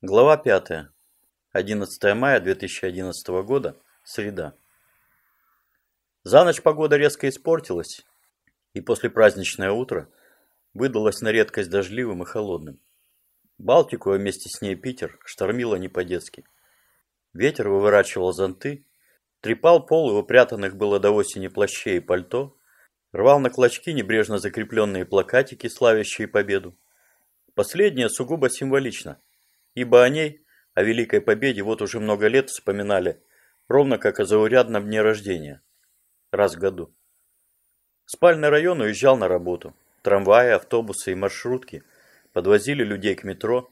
Глава 5. 11 мая 2011 года. Среда. За ночь погода резко испортилась, и после праздничное утро выдалось на редкость дождливым и холодным. Балтику, вместе с ней Питер, штормило не по-детски. Ветер выворачивал зонты, трепал пол и упрятанных было до осени плащей и пальто, рвал на клочки небрежно закрепленные плакатики, славящие победу. Последнее сугубо символично – ибо о ней, о Великой Победе, вот уже много лет вспоминали, ровно как о заурядном дне рождения, раз в году. Спальный район уезжал на работу. Трамваи, автобусы и маршрутки подвозили людей к метро,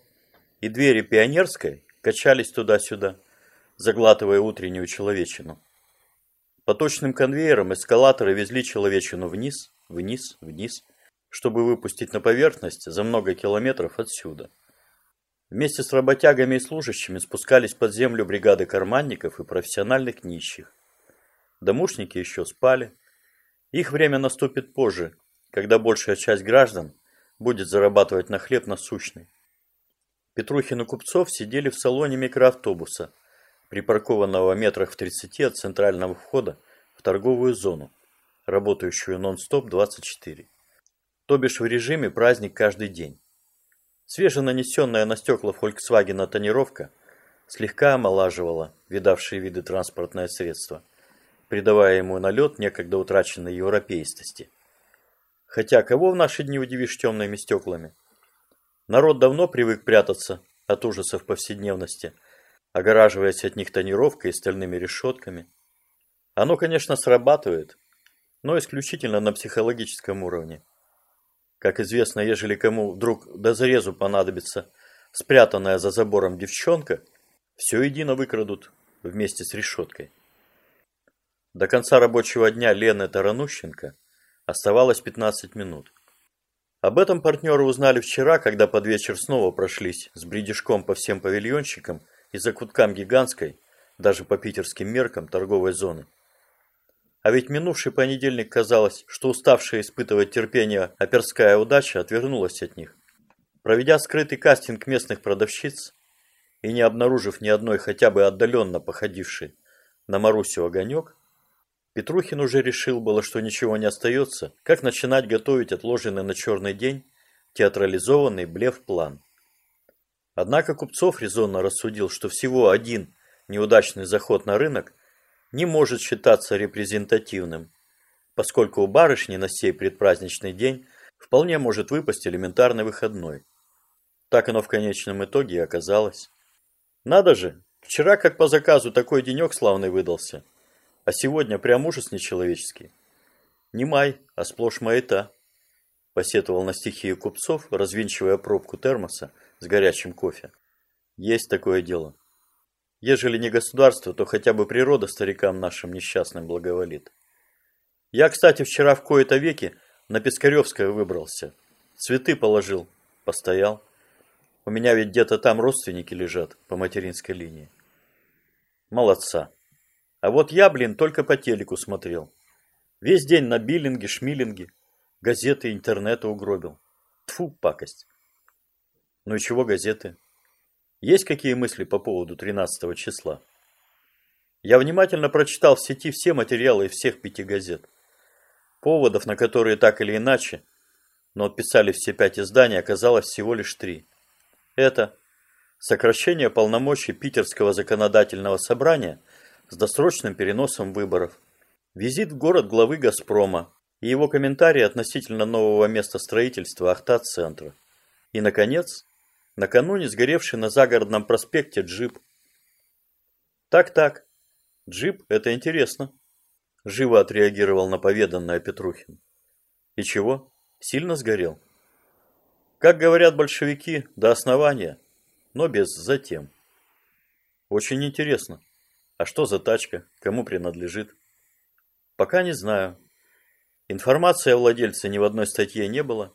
и двери Пионерской качались туда-сюда, заглатывая утреннюю человечину. По точным конвейерам эскалаторы везли человечину вниз, вниз, вниз, чтобы выпустить на поверхность за много километров отсюда. Вместе с работягами и служащими спускались под землю бригады карманников и профессиональных нищих. Домушники еще спали. Их время наступит позже, когда большая часть граждан будет зарабатывать на хлеб насущный. Петрухин и Купцов сидели в салоне микроавтобуса, припаркованного метрах в 30 от центрального входа в торговую зону, работающую нон-стоп 24. То бишь в режиме праздник каждый день. Свеженанесенная на стекла Volkswagen тонировка слегка омолаживала видавшие виды транспортное средство, придавая ему налет некогда утраченной европеистости. Хотя кого в наши дни удивишь темными стеклами? Народ давно привык прятаться от ужасов повседневности, огораживаясь от них тонировкой и стальными решетками. Оно, конечно, срабатывает, но исключительно на психологическом уровне. Как известно, ежели кому вдруг до зарезу понадобится спрятанная за забором девчонка, все едино выкрадут вместе с решеткой. До конца рабочего дня Лены Таранущенко оставалось 15 минут. Об этом партнеры узнали вчера, когда под вечер снова прошлись с бредишком по всем павильончикам и закуткам гигантской, даже по питерским меркам, торговой зоны. А ведь минувший понедельник казалось, что уставшая испытывать терпение оперская удача отвернулась от них. Проведя скрытый кастинг местных продавщиц и не обнаружив ни одной хотя бы отдаленно походившей на Марусю огонек, Петрухин уже решил было, что ничего не остается, как начинать готовить отложенный на черный день театрализованный блеф-план. Однако Купцов резонно рассудил, что всего один неудачный заход на рынок – не может считаться репрезентативным, поскольку у барышни на сей предпраздничный день вполне может выпасть элементарный выходной. Так оно в конечном итоге и оказалось. Надо же, вчера как по заказу такой денек славный выдался, а сегодня прям ужас нечеловеческий. Не май, а сплошь маята, посетовал на стихию купцов, развинчивая пробку термоса с горячим кофе. Есть такое дело. Ежели не государство, то хотя бы природа старикам нашим несчастным благоволит. Я, кстати, вчера в кои-то веки на Пискаревское выбрался. Цветы положил, постоял. У меня ведь где-то там родственники лежат по материнской линии. Молодца. А вот я, блин, только по телеку смотрел. Весь день на биллинге, шмиллинге, газеты, интернета угробил. Тфу, пакость. Ну и чего газеты? Есть какие мысли по поводу 13 числа? Я внимательно прочитал в сети все материалы всех пяти газет. Поводов, на которые так или иначе, но отписали все пять изданий, оказалось всего лишь три. Это сокращение полномочий Питерского законодательного собрания с досрочным переносом выборов, визит в город главы «Газпрома» и его комментарии относительно нового места строительства Ахтат-центра. И, наконец, Накануне сгоревший на загородном проспекте джип. Так-так, джип – это интересно. Живо отреагировал на поведанное Петрухин. И чего? Сильно сгорел? Как говорят большевики, до основания, но без затем. Очень интересно. А что за тачка? Кому принадлежит? Пока не знаю. Информации о владельце ни в одной статье не было.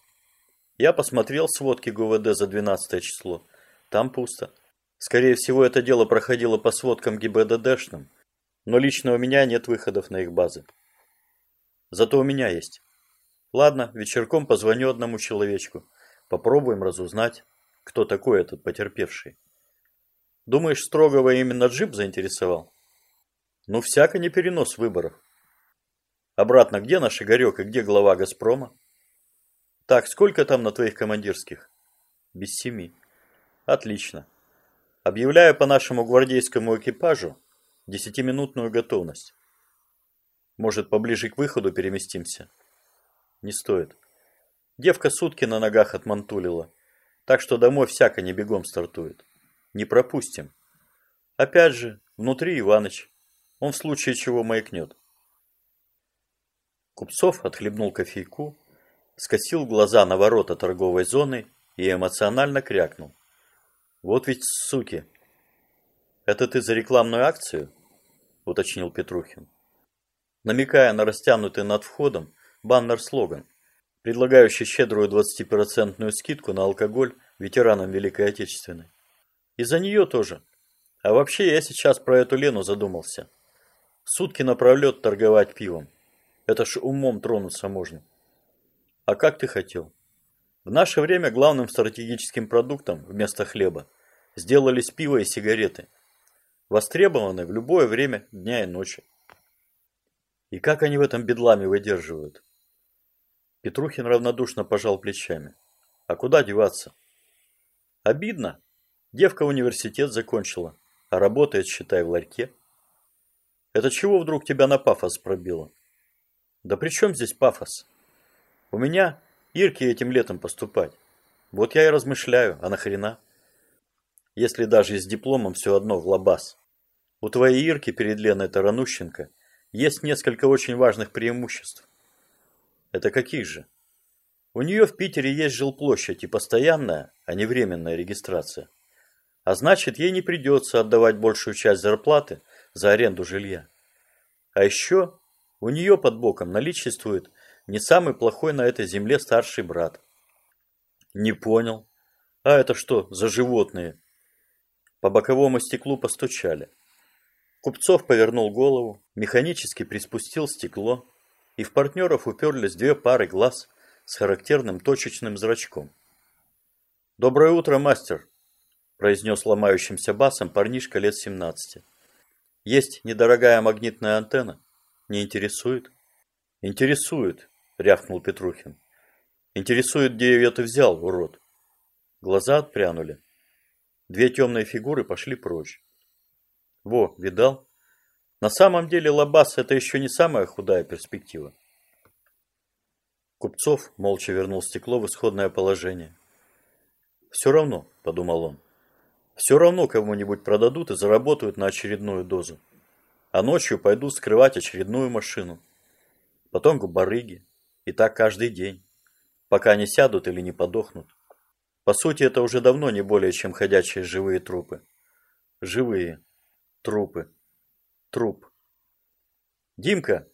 Я посмотрел сводки ГУВД за 12 число. Там пусто. Скорее всего, это дело проходило по сводкам ГИБДДшным, но лично у меня нет выходов на их базы. Зато у меня есть. Ладно, вечерком позвоню одному человечку. Попробуем разузнать, кто такой этот потерпевший. Думаешь, строгого именно джип заинтересовал? Ну, всяко не перенос выборов. Обратно, где наш Игорек и где глава Газпрома? Так, сколько там на твоих командирских? Без семи. Отлично. Объявляю по нашему гвардейскому экипажу десятиминутную готовность. Может, поближе к выходу переместимся? Не стоит. Девка сутки на ногах отмантулила, так что домой всяко не бегом стартует. Не пропустим. Опять же, внутри Иваныч. Он в случае чего маякнет. Купцов отхлебнул кофейку, скосил глаза на ворота торговой зоны и эмоционально крякнул. Вот ведь суки. Это ты за рекламную акцию? Уточнил Петрухин. Намекая на растянутый над входом баннер-слоган, предлагающий щедрую 20% скидку на алкоголь ветеранам Великой Отечественной. И за нее тоже. А вообще я сейчас про эту Лену задумался. Сутки напролет торговать пивом. Это ж умом тронуться можно. А как ты хотел? В наше время главным стратегическим продуктом вместо хлеба сделались пиво и сигареты. Востребованы в любое время дня и ночи. И как они в этом бедламе выдерживают? Петрухин равнодушно пожал плечами. А куда деваться? Обидно. Девка университет закончила, а работает, считай, в ларьке. Это чего вдруг тебя на пафос пробило? Да при чем здесь пафос? У меня Ирке этим летом поступать. Вот я и размышляю, а нахрена? Если даже с дипломом все одно в лабаз. У твоей Ирки перед Леной Таранущенко есть несколько очень важных преимуществ. Это каких же? У нее в Питере есть жилплощадь и постоянная, а не временная регистрация. А значит, ей не придется отдавать большую часть зарплаты за аренду жилья. А еще у нее под боком наличествует не самый плохой на этой земле старший брат. Не понял. А это что за животные? По боковому стеклу постучали. Купцов повернул голову, механически приспустил стекло, и в партнеров уперлись две пары глаз с характерным точечным зрачком. «Доброе утро, мастер!» – произнес ломающимся басом парнишка лет 17. «Есть недорогая магнитная антенна?» Не интересует? Интересует, рявкнул Петрухин. Интересует, где ты взял, урод. Глаза отпрянули. Две темные фигуры пошли прочь. Во, видал? На самом деле Лабас это еще не самая худая перспектива. Купцов молча вернул стекло в исходное положение. «Все равно», – подумал он, – «все равно кому-нибудь продадут и заработают на очередную дозу а ночью пойду скрывать очередную машину. Потом к барыге. И так каждый день. Пока не сядут или не подохнут. По сути, это уже давно не более чем ходячие живые трупы. Живые. Трупы. Труп. Димка!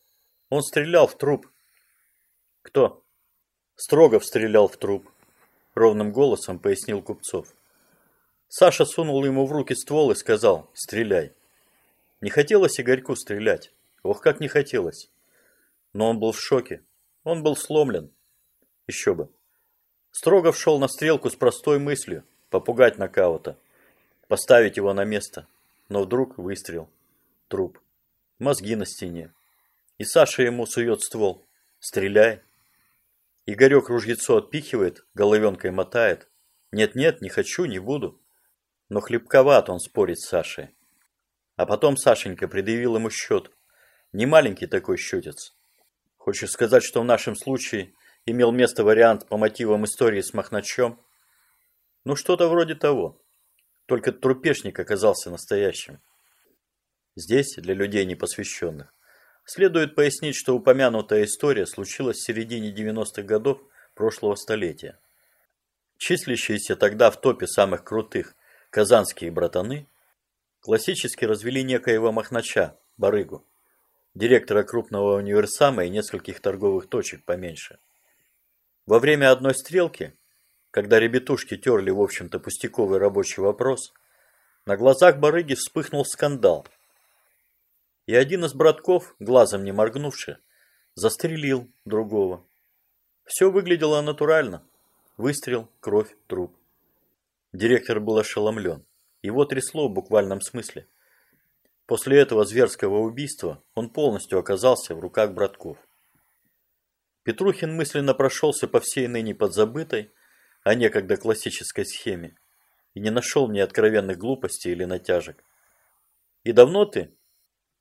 Он стрелял в труп. Кто? Строгов стрелял в труп. Ровным голосом пояснил Купцов. Саша сунул ему в руки ствол и сказал «Стреляй». Не хотелось Игорьку стрелять. Ох, как не хотелось. Но он был в шоке. Он был сломлен. Еще бы. Строгов шел на стрелку с простой мыслью – попугать нокаута, поставить его на место. Но вдруг выстрел. Труп. Мозги на стене. И Саша ему сует ствол. Стреляй. Игорек ружьецо отпихивает, головенкой мотает. Нет-нет, не хочу, не буду. Но хлебковат он спорить с Сашей. А потом Сашенька предъявил ему счет. Не маленький такой счетец. Хочешь сказать, что в нашем случае имел место вариант по мотивам истории с Махначом? Ну, что-то вроде того. Только трупешник оказался настоящим. Здесь, для людей непосвященных, следует пояснить, что упомянутая история случилась в середине 90-х годов прошлого столетия. Числящиеся тогда в топе самых крутых казанские братаны классически развели некоего Махнача, барыгу, директора крупного универсама и нескольких торговых точек поменьше. Во время одной стрелки, когда ребятушки терли, в общем-то, пустяковый рабочий вопрос, на глазах барыги вспыхнул скандал. И один из братков, глазом не моргнувши, застрелил другого. Все выглядело натурально. Выстрел, кровь, труп. Директор был ошеломлен. Его трясло в буквальном смысле. После этого зверского убийства он полностью оказался в руках братков. Петрухин мысленно прошелся по всей ныне подзабытой, а некогда классической схеме и не нашел ни откровенных глупостей или натяжек. И давно ты?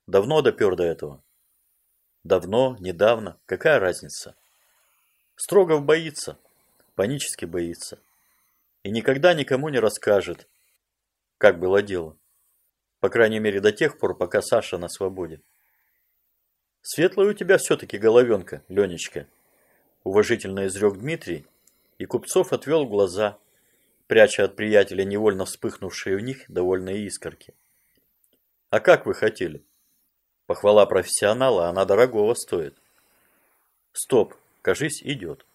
Давно допер до этого? Давно, недавно, какая разница? Строгов боится, панически боится. И никогда никому не расскажет, как было дело. По крайней мере до тех пор, пока Саша на свободе. Светлая у тебя все-таки головенка, Ленечка. Уважительно изрек Дмитрий, и Купцов отвел глаза, пряча от приятеля невольно вспыхнувшие в них довольные искорки. А как вы хотели? Похвала профессионала, она дорогого стоит. Стоп, кажись, идет.